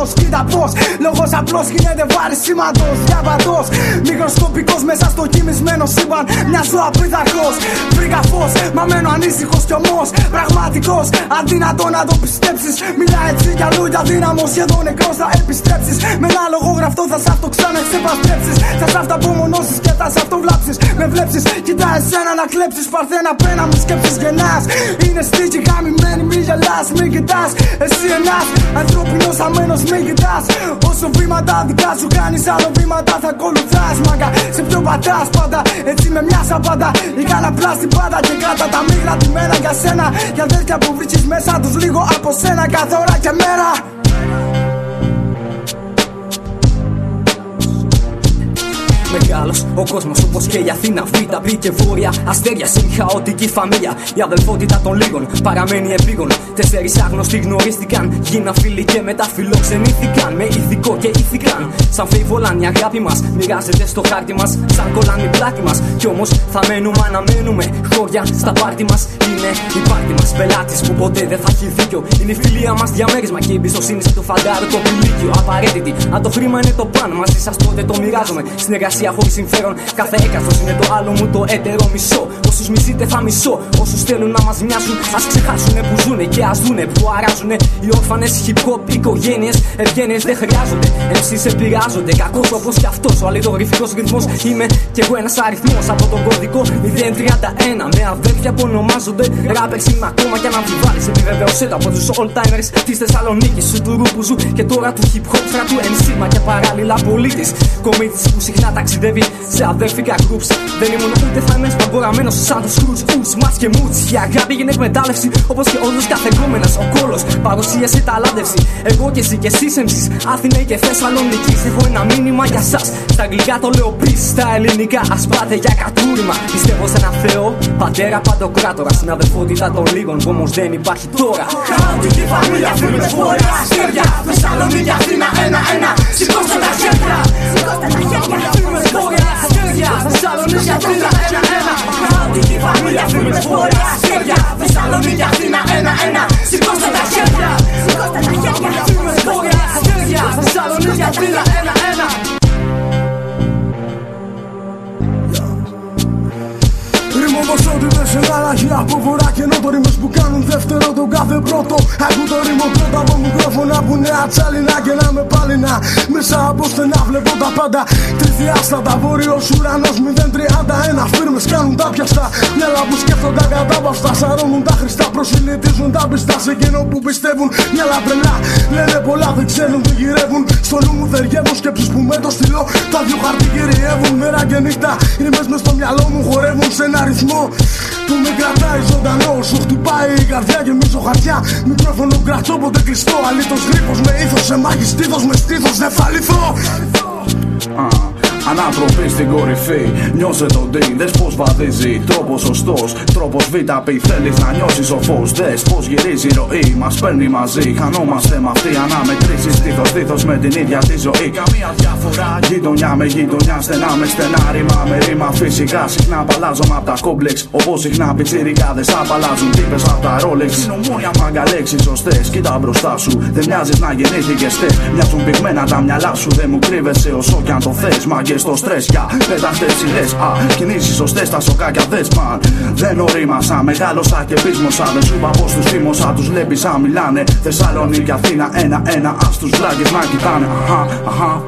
θάνατο. Κοίτα πώς λόγος απλός γίνεται βάρης σήματος. Διαβατός, μικροσκοπικό μέσα στο κοιμισμένο σύμπαν. Μιας ζωή απρίδαρχος. Βρήκα φως, μα μένω ανήσυχος κι ομός. Πραγματικός, αδύνατο να το πιστέψεις. Μιλά έτσι για λόγια δύναμο, σχεδόν νεκρός θα επιστρέψεις. Με ένα λόγο γραφτό θα σ' αυτό ξανά ξεπαστρέψει. Θα σ' αυταπομονώσει και θα σ' αυτοβλάψει. Με βλέψει, κοιτά εσένα να κλέψεις. Παρθένα πένα μου σκέψεις γεννάς. Είναι στίχη γαμημένη, μη γελάς, μη κοιτάς. Εσύ ένα ανθρώπινος αμένος, μη κοιτάς. Όσο βήματα δικά σου κάνεις, άλλο βήματα θα ακολουθάς. Μάγκα σε πιο πατάς πάντα, έτσι με μια σαπάντα. Είχα απλά στην πάντα και κράτα τα μη γρατημένα για σένα. Για αδέρφια που βρίσκεις μέσα τους λίγο από σένα κάθε ώρα και μέρα. Μεγάλο ο κόσμος όπως και η Αθήνα. Β' και βόρεια αστέρια συν χαοτική φαμίλια. Η αδελφότητα των λίγων παραμένει επίγον. Τέσσερι άγνωστοι γνωρίστηκαν. Γίναν φίλοι και μετά φιλοξενήθηκαν. Με ηθικό και ηθικάν. Σαν φίβολαν η αγάπη μας. Μοιράζεται στο χάρτη μας. Σαν κολλάν η πλάτη μας. Κι όμως θα μένουμε αναμένουμε. Χώρια στα πάρτι μας. Είναι η πάρτι μας. Πελάτης που ποτέ δεν θα έχει δίκιο. Είναι η φιλία μας διαμέρισμα και η εμπιστοσύνη σε το φαντάρο το πηλίκιο. Απαραίτητη. Αν το χρήμα είναι το παν μαζί σα τότε το μοιράζομαι. Συνεργασία εργασία χωρίς συμφέρον. Κάθε έκαστο είναι το άλλο μου το έτερο μισό. Όσους μισείτε θα μισώ. Όσους θέλουν να μας μοιάσουν, ας ξεχάσουν που ζουνε και ας δούνε που αράζουνε. Οι όρφανες hip hop οικογένειες, ευγένειες δεν χρειάζονται. Εμεί επηρεάζονται. Κακός όπως κι αυτός ο αλληλογραφικός ρυθμός. Είμαι κι εγώ ένας αριθμός από τον κωδικό 031. Με αδέρφια που ονομάζονται ράπερ είμαι ακόμα κι αν αμφιβάλλει. Επιβεβαίωσέ το από τους all timers της Θεσσαλονίκης σου του ρούπου σου και τώρα του hip hop στρατού MC και παράλληλα πολίτης. Κομίτης που συχνά ταξιδεύει ταξιδεύει σε αδέρφικα groups. Δεν ήμουν ούτε θα είμαι σπαγκοραμένο σαν τους κρούτ. Ους, μας και μούτς. Η αγάπη έγινε εκμετάλλευση όπως και όλος καθεγόμενα. Ο κόλος παρουσίασε ταλάντευση. Εγώ και εσύ και εσύ εμείς. Αθηνά και Θεσσαλονίκη. Έχω ένα μήνυμα για εσά. Στα αγγλικά το λέω πει. Στα ελληνικά ας πάτε για κατούριμα. Πιστεύω σε ένα Θεό, πατέρα παντοκράτορα. Στην αδερφότητα των λίγων που όμως δεν υπάρχει τώρα. Χαοτική φαμίλια, φίλε φορά. Αστέρια, Θεσσαλονίκη, Αθήνα, ένα-ένα. Φαμίλια, πως ό,τι δεν σε αλλαγή από βορρά και νότο Ρίμες που κάνουν δεύτερο τον κάθε πρώτο. Ακού το ρίμο πρώτα από μικρόφωνα που είναι ατσάλινα και να με πάλινα. Μέσα από στενά βλέπω τα πάντα. Τριδιάστατα βόρειος ουρανός 031 Φίρμες κάνουν τα πιαστά. Μυαλά που σκέφτονται κατάπαυστα. Σαρώνουν τα χρηστά προσιλητίζουν τα πιστά Σε εκείνο που πιστεύουν. Μυαλά τρελά Λένε πολλά δεν ξέρουν τι γυρεύουν. Στο νου μου θεριεύουν σκέψεις που με το στυλό. Τα δυο χαρτί κυριεύουν μέρα και νύχτα. Ρίμες μες στο μυαλό μου χορεύουν σε ένα ρυθμό που με κρατάει ζωντανό Σου χτυπάει η καρδιά και μισό χαρτιά. Μικρόφωνο κρατώ ποτέ κλειστό Αλήτως γρήπος με ήθος Σε μάγιστήθος με στήθος δεν θα λυθώ Ανάτροποι στην κορυφή, νιώσε το D. Δες πώς βαδίζει, τρόπος σωστός. Τρόπος Β, πει θέλεις να νιώσεις ο φως. Δες πώς γυρίζει η ροή, μας παίρνει μαζί. Χανόμαστε με αυτή αναμετρήσεις. Στήθο, στήθο με την ίδια τη ζωή. Καμία διαφορά. Γειτονιά με γειτονιά, στενά με στενά. Ρήμα με ρήμα φυσικά. Συχνά απαλλάζομαι από τα κόμπλεξ. Όπως συχνά πιτσιρικάδες απαλλάζουν τύπες από τα ρόλεξ. Συνομόνια μαγκαλέξει σωστές. Κοίτα μπροστά σου. Δεν μοιάζεις να γεννήθηκες τε. Μοιάζουν πυγμένα τα μυαλά σου. Δεν μου κρύβεσαι όσο κι αν το θες. Μαγκε στο στρες για πέταχτε ψηλές Α, κινήσεις σωστές στα σοκάκια δες μαν. Δεν ορίμασα, μεγάλωσα και πείσμωσα. Δεν σου είπα πως τους θύμωσα, τους βλέπεις σαν μιλάνε. Θεσσαλονίκη, Αθήνα, ένα-ένα Ας τους βλάκες να κοιτάνε. Αχα, αχα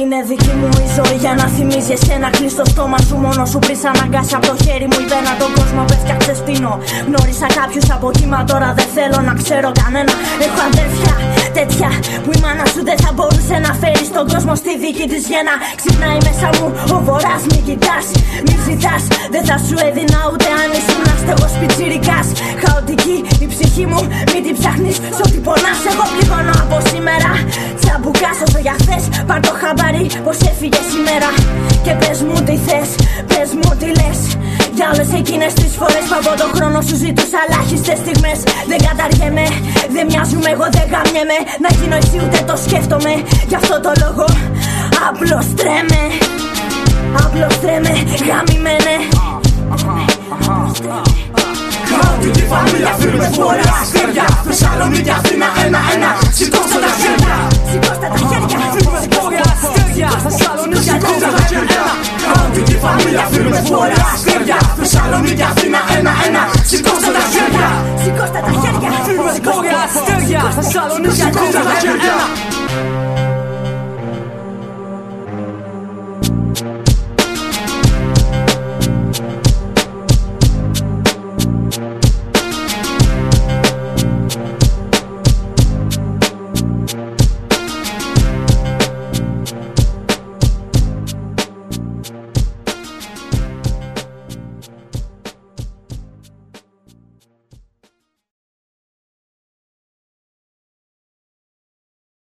Είναι δική μου η ζωή για να θυμίζει εσένα. Κλείσει το στόμα σου μόνο σου πριν αναγκάσει από το χέρι μου. Υπένα τον κόσμο πες και ξεστήνω. Γνώρισα κάποιους από κύμα τώρα δεν θέλω να ξέρω κανένα. Έχω αδέρφια τέτοια που η μάνα σου δεν θα μπορούσε να φέρει στον κόσμο στη δική της γέννα. Ξυπνάει μέσα μου ο βορρά, μη κοιτάς, μη ζητάς. Δεν θα σου έδινα ούτε αν ήσουν αστεγό πιτσυρικά. Χαοτική η ψυχή μου, μην την ψάχνεις. Σ' ό,τι πονάς, εγώ πληγώνω από σήμερα. Τσαμπουκάς όσο για χθες, πάρ το χαμπάρι πως έφυγε σήμερα. Και πες μου τι θες, πες μου τι λες. Για όλες εκείνες τις φορές που από τον χρόνο σου ζητούσα ελάχιστες στιγμές. Δεν καταργέμαι, δεν μοιάζουμε, εγώ δεν γαμιέμαι. Να γίνω εσύ ούτε το σκέφτομαι. Γι' αυτό το λόγο απλώ τρέμε. Απλώ τρέμε, γαμημένε. Χαοτική φαμίλια, φίλοι βόρεια αστέρια. Θεσσαλονίκη, Αθήνα, ένα-ένα. Σηκώστε τα χέρια. Σηκώστε τα